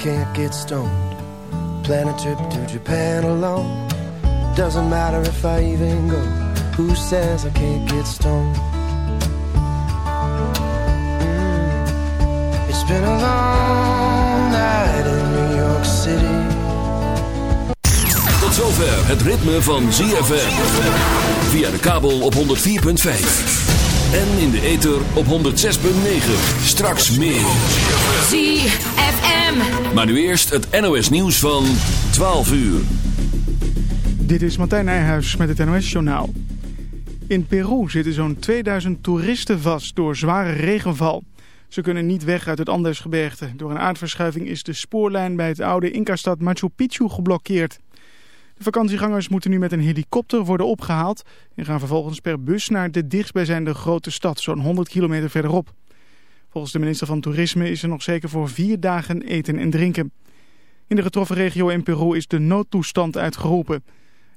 Can't get stoned? Plan a trip to Japan alone. Doesn't matter if I even go. Who says I can't get stoned? Mm. It's been a long night in New York City. Tot zover het ritme van ZFM. Via de kabel op 104.5. En in de ether op 106.9. Straks meer. ZFM. Maar nu eerst het NOS nieuws van 12 uur. Dit is Martijn Nijhuis met het NOS-journaal. In Peru zitten zo'n 2000 toeristen vast door zware regenval. Ze kunnen niet weg uit het Andesgebergte. Door een aardverschuiving is de spoorlijn bij het oude Inca-stad Machu Picchu geblokkeerd. De vakantiegangers moeten nu met een helikopter worden opgehaald... en gaan vervolgens per bus naar de dichtstbijzijnde grote stad, zo'n 100 kilometer verderop. Volgens de minister van Toerisme is er nog zeker voor vier dagen eten en drinken. In de getroffen regio in Peru is de noodtoestand uitgeroepen.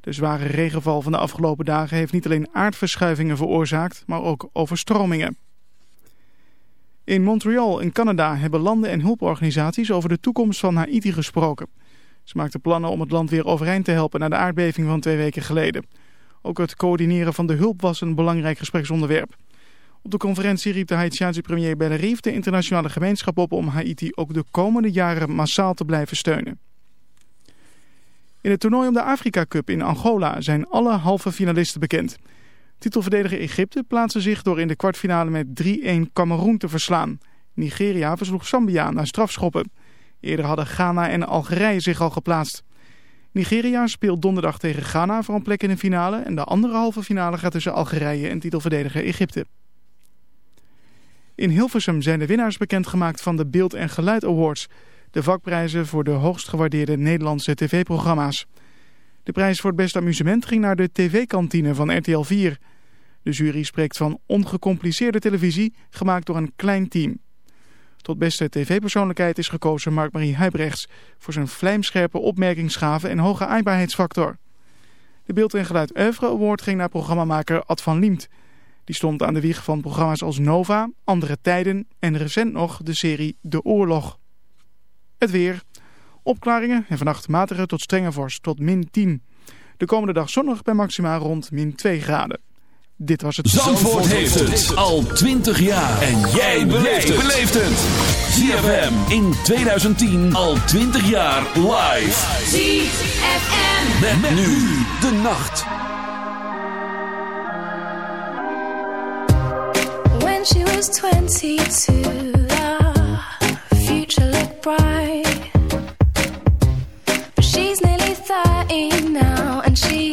De zware regenval van de afgelopen dagen heeft niet alleen aardverschuivingen veroorzaakt, maar ook overstromingen. In Montreal in Canada hebben landen en hulporganisaties over de toekomst van Haiti gesproken. Ze maakten plannen om het land weer overeind te helpen na de aardbeving van twee weken geleden. Ook het coördineren van de hulp was een belangrijk gespreksonderwerp. Op de conferentie riep de Haitiaanse premier Bellarif de internationale gemeenschap op om Haiti ook de komende jaren massaal te blijven steunen. In het toernooi om de Afrika Cup in Angola zijn alle halve finalisten bekend. Titelverdediger Egypte plaatste zich door in de kwartfinale met 3-1 Cameroen te verslaan. Nigeria versloeg Zambia na strafschoppen. Eerder hadden Ghana en Algerije zich al geplaatst. Nigeria speelt donderdag tegen Ghana voor een plek in de finale... en de andere halve finale gaat tussen Algerije en titelverdediger Egypte. In Hilversum zijn de winnaars bekendgemaakt van de Beeld en Geluid Awards... de vakprijzen voor de hoogst gewaardeerde Nederlandse tv-programma's. De prijs voor het beste amusement ging naar de tv-kantine van RTL 4. De jury spreekt van ongecompliceerde televisie, gemaakt door een klein team. Tot beste tv-persoonlijkheid is gekozen Mark-Marie Huibrechts... voor zijn vlijmscherpe opmerkingsgave en hoge aaibaarheidsfactor. De Beeld en Geluid Oeuvre Award ging naar programmamaker Ad van Liemt. Die stond aan de wieg van programma's als Nova, Andere Tijden... en recent nog de serie De Oorlog. Het weer. Opklaringen en vannacht matige tot strenge vorst tot min 10. De komende dag zonnig bij maximaal rond min 2 graden. Dit was het... Zandvoort, heeft het al 20 jaar. En jij beleeft het. ZFM in 2010 al 20 jaar live. ZFM. Met, met nu de nacht. She was 22, the future looked bright. But she's nearly 30 now, and she's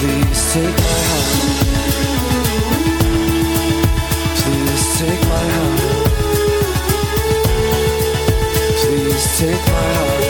Please take my heart. Please take my. Please take my.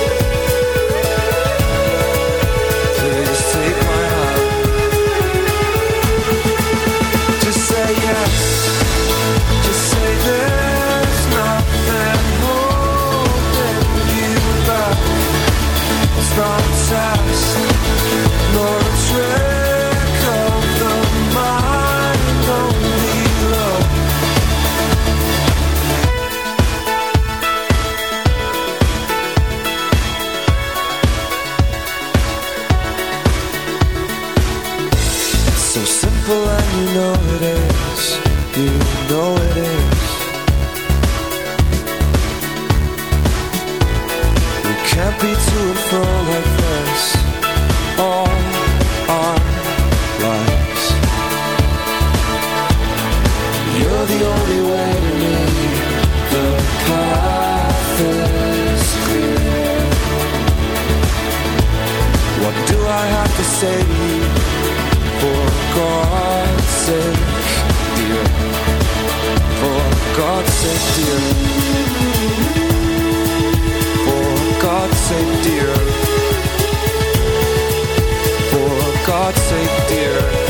for God's sake, dear.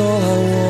说好我。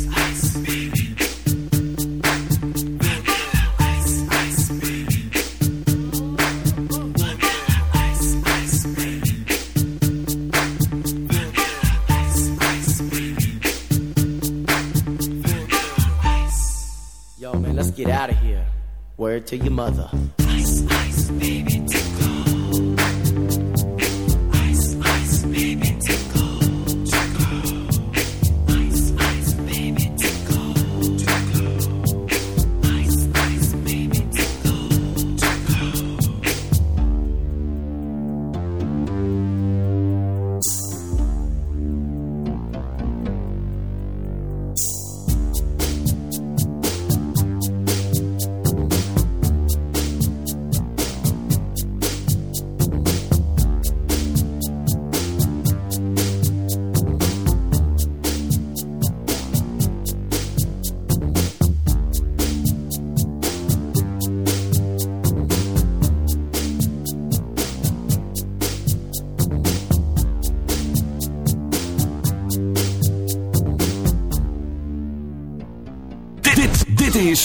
to your mother.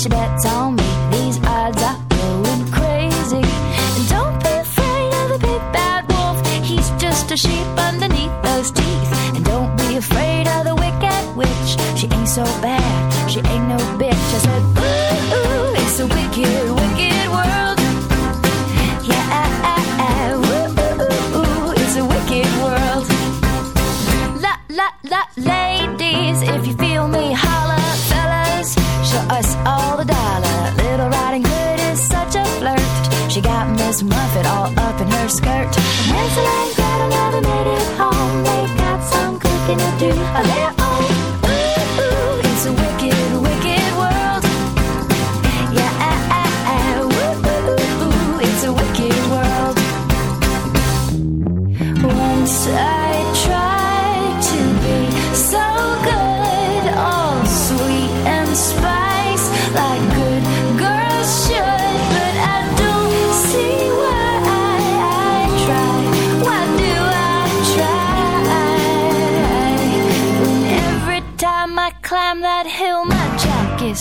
she bets on me. These odds are going crazy. And don't be afraid of the big bad wolf. He's just a sheep underneath those teeth. And don't be afraid of the wicked witch. She ain't so bad. She ain't no bitch. I said, ooh, ooh it's a wicked, wicked world. Yeah, I, I, ooh, ooh, ooh, it's a wicked world. La, la, la, la. It's a man that made it home. They got some cooking to do.